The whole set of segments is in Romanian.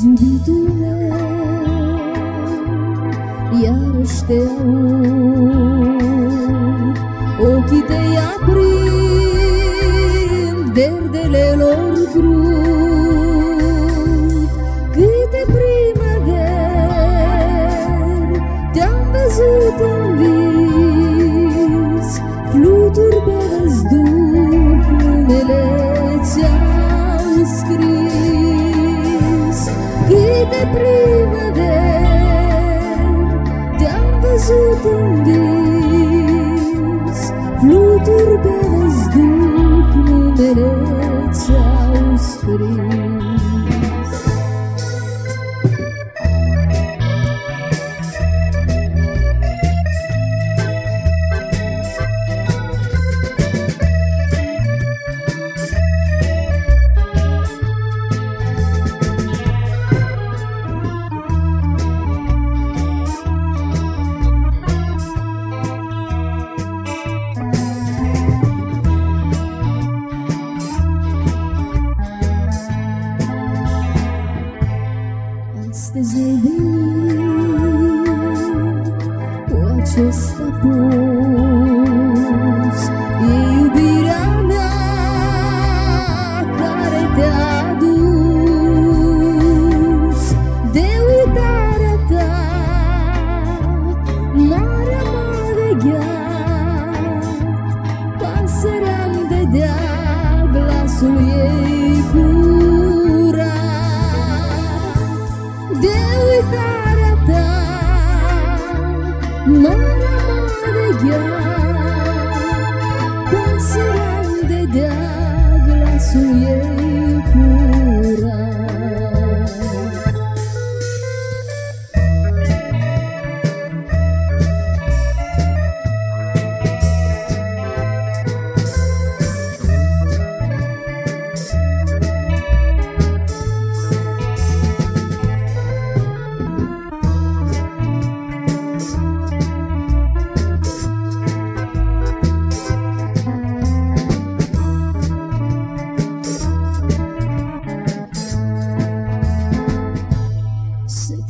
Azi, iubitule, iarăși te aud, Ochii tăi aprind verdele lor brut. Câte primăveri te-am văzut în vis, flutur primăveri te-am văzut în vis, fluturi Astăzi ai venit cu acest apus mare gheat Pasărea-mi dădea glasul ei curat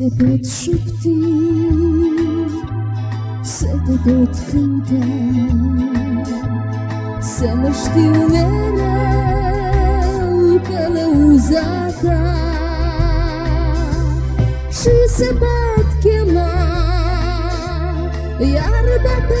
te pot șopti, să te pot cânta, să mă știu mereu călăuzata și să pot chema iarba pe